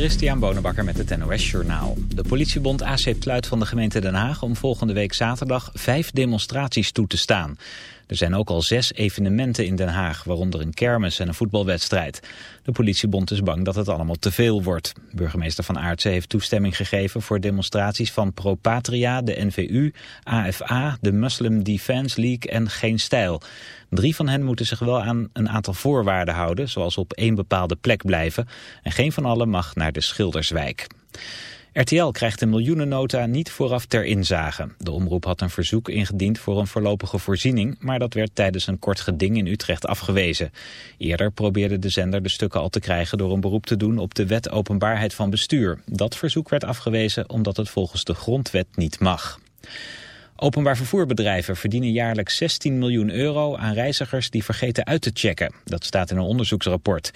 Christian Bonenbakker met het NOS Journaal. De politiebond AC pluit van de gemeente Den Haag om volgende week zaterdag vijf demonstraties toe te staan. Er zijn ook al zes evenementen in Den Haag, waaronder een kermis en een voetbalwedstrijd. De politiebond is bang dat het allemaal te veel wordt. Burgemeester Van Aartsen heeft toestemming gegeven voor demonstraties van Pro Patria, de NVU, AFA, de Muslim Defense League en Geen Stijl. Drie van hen moeten zich wel aan een aantal voorwaarden houden, zoals op één bepaalde plek blijven. En geen van allen mag naar de Schilderswijk. RTL krijgt een miljoenennota niet vooraf ter inzage. De omroep had een verzoek ingediend voor een voorlopige voorziening, maar dat werd tijdens een kort geding in Utrecht afgewezen. Eerder probeerde de zender de stukken al te krijgen door een beroep te doen op de wet openbaarheid van bestuur. Dat verzoek werd afgewezen omdat het volgens de grondwet niet mag. Openbaar vervoerbedrijven verdienen jaarlijks 16 miljoen euro aan reizigers die vergeten uit te checken. Dat staat in een onderzoeksrapport.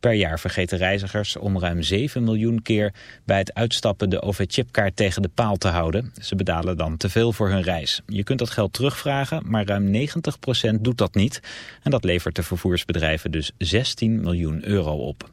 Per jaar vergeten reizigers om ruim 7 miljoen keer bij het uitstappen de OV-chipkaart tegen de paal te houden. Ze betalen dan te veel voor hun reis. Je kunt dat geld terugvragen, maar ruim 90% doet dat niet. En dat levert de vervoersbedrijven dus 16 miljoen euro op.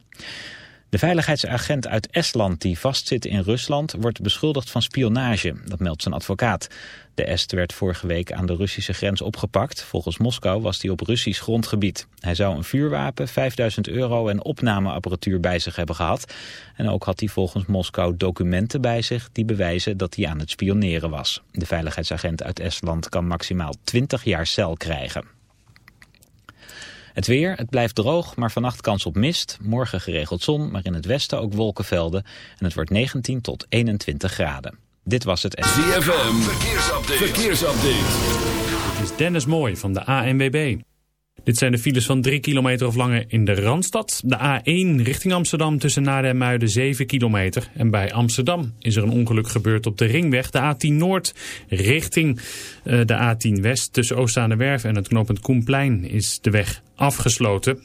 De veiligheidsagent uit Estland die vastzit in Rusland wordt beschuldigd van spionage. Dat meldt zijn advocaat. De Est werd vorige week aan de Russische grens opgepakt. Volgens Moskou was hij op Russisch grondgebied. Hij zou een vuurwapen, 5000 euro en opnameapparatuur bij zich hebben gehad. En ook had hij volgens Moskou documenten bij zich die bewijzen dat hij aan het spioneren was. De veiligheidsagent uit Estland kan maximaal 20 jaar cel krijgen. Het weer, het blijft droog, maar vannacht kans op mist. Morgen geregeld zon, maar in het westen ook wolkenvelden. En het wordt 19 tot 21 graden. Dit was het... ZFM, verkeersupdate. verkeersupdate. Dit is Dennis Mooi van de ANWB. Dit zijn de files van 3 kilometer of langer in de Randstad. De A1 richting Amsterdam tussen Naarden en Muiden 7 kilometer. En bij Amsterdam is er een ongeluk gebeurd op de ringweg. De A10 Noord richting uh, de A10 West tussen Oostzaanewerf en het knooppunt Koenplein is de weg afgesloten.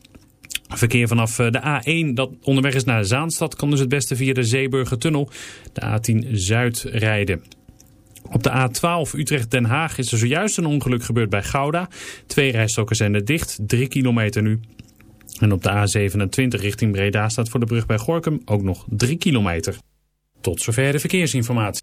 Verkeer vanaf eh, de A1 dat onderweg is naar Zaanstad kan dus het beste via de Zeeburgertunnel, de A10 Zuid rijden. Op de A12 Utrecht-Den Haag is er zojuist een ongeluk gebeurd bij Gouda. Twee rijstokken zijn er dicht, drie kilometer nu. En op de A27 richting Breda staat voor de brug bij Gorkum ook nog 3 kilometer. Tot zover de verkeersinformatie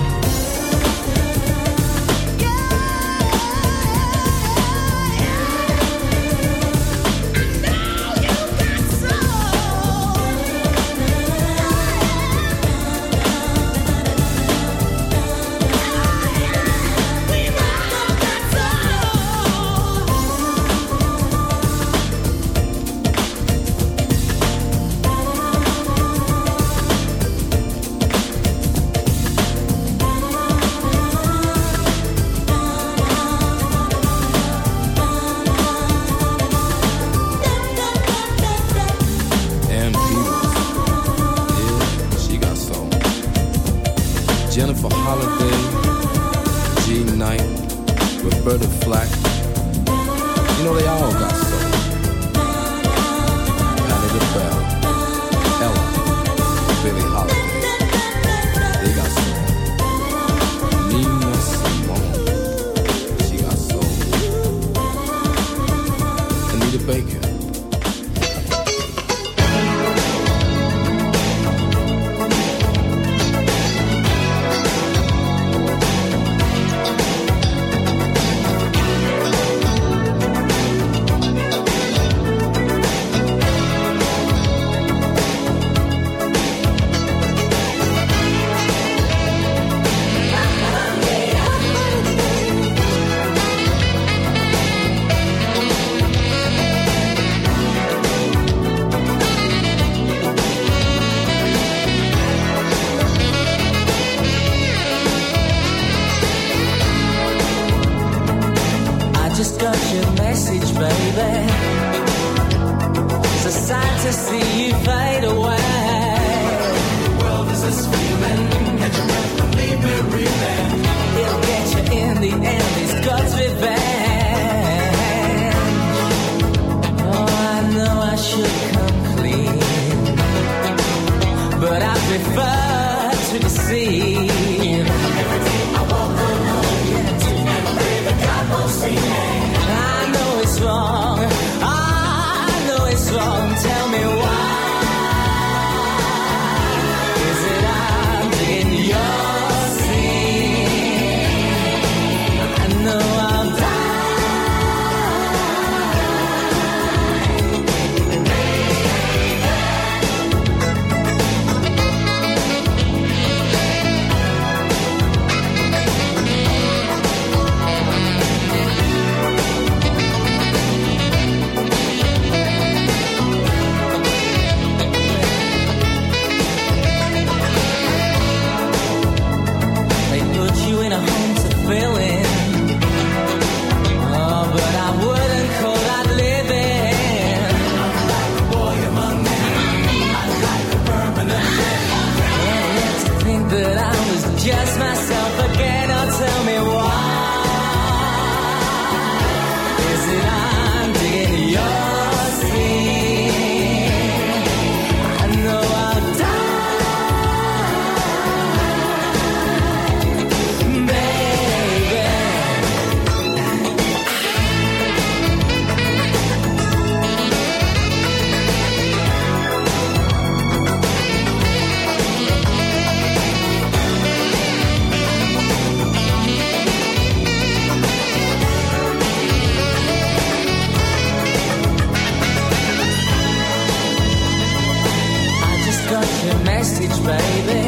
message, baby.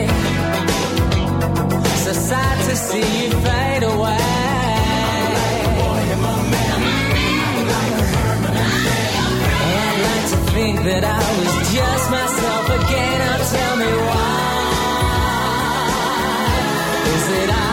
So sad to see you fade away. I'd like to think that I was just myself again. Now tell me why. Is it I?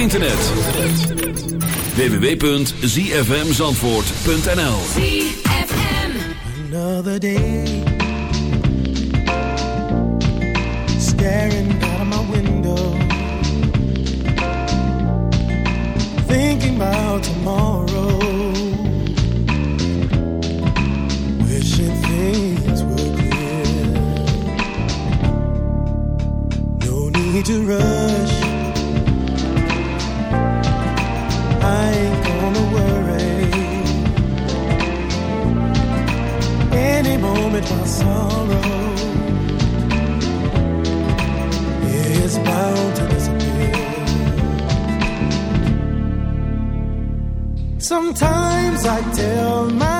Internet. www.zfmzandvoort.nl Another day. Staring out of my window. Thinking about tomorrow. Wishing things were clear No need to rush my. Sometimes I tell myself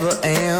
never am.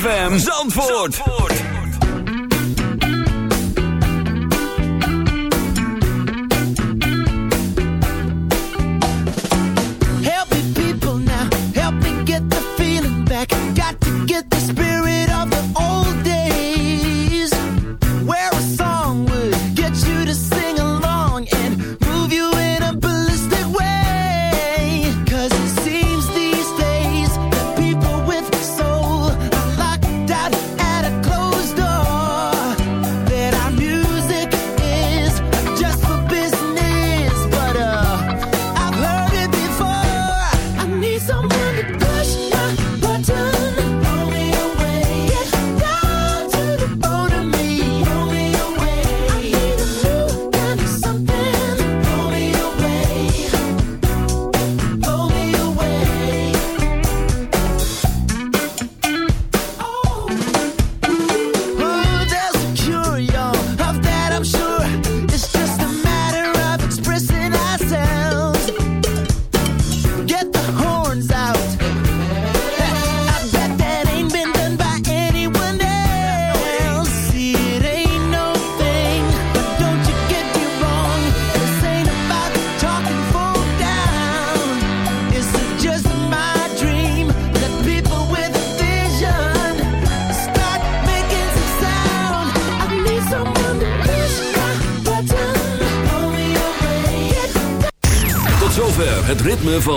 FM Zandvoort.